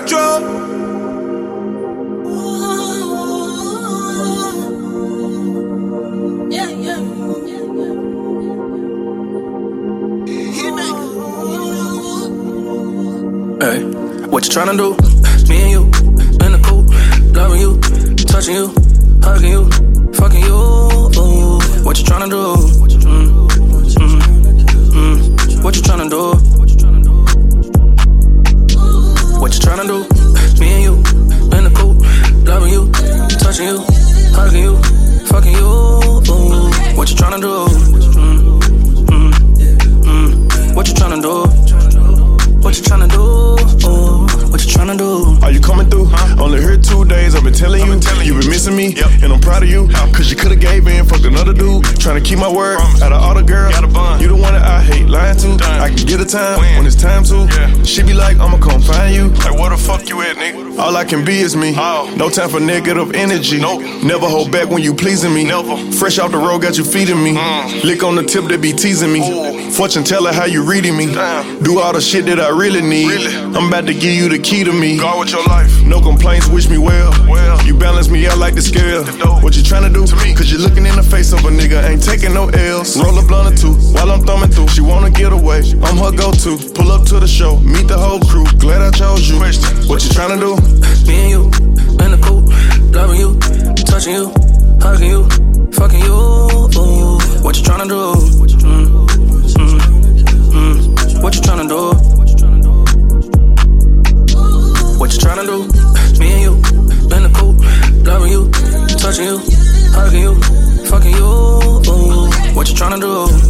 retro. Hey, what you tryna do? Me and you, in the coupe, loving you, touching you, missing and I'm proud of you. Cause you could've gave in, fucked another dude. Trying to keep my word. Out of all the girls, you the one that I hate get a time when it's time to. She be like, I'ma come find you. Like, where the fuck you at, nigga? All I can be is me. Oh. No time for negative energy. Never hold back when you pleasing me. Never. Fresh off the road, got you feeding me. Mm. Lick on the tip that be teasing me. Fortune teller, how you reading me? Do all the shit that I really need. I'm about to give you the key to me. God with your life. No complaints, wish me well. You balance me out like the scale. What you tryna do? To me. Cause you looking in the face of a nigga, ain't taking no L's. Roll a blunt or two while I'm thumbing through. She wanna get away, I'm her go to. Pull up to the show, meet the whole crew. Glad I chose you. What you tryna do? Me and you, in the coupe, loving you, touching you, hugging you, fucking you. Ooh, what you tryna do? Mm, mm, mm. What you tryna do? What you tryna do? Me and you, in the coupe, loving you, touching you, hugging you, fucking you. Ooh, what you tryna do?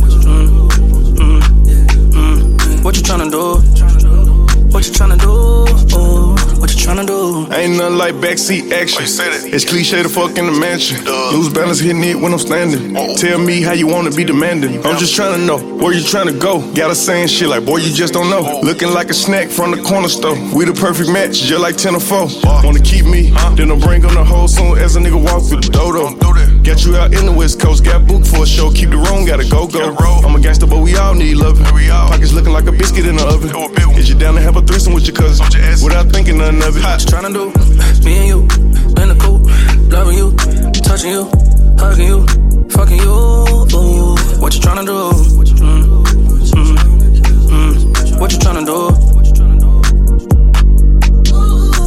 Like backseat action. It's cliche to fuck in the mansion. Lose balance hitting it when I'm standing. Tell me how you wanna be demanding. I'm just trying to know where you trying to go. Got us saying shit like, boy, you just don't know. Looking like a snack from the corner store. We the perfect match, just like 10 or 4. Wanna keep me, then I'll bring on the whole soon as a nigga walk through the dodo. Got you out in the West Coast, got booked for a show. Keep the room, gotta go go. I'm a gangster, but we all need loving. Pockets looking like a biscuit in the oven. Is you down to have a threesome with your cousin? Without thinking nothing of it. What you tryna do? Me and you, in the coupe, loving you, touching you, hugging you, fucking you. Ooh, what you tryna do? Mm, mm, mm. What you tryna do?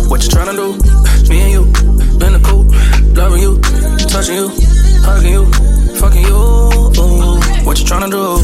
What you tryna do? Touching you, hugging you, fucking you. What you tryna do?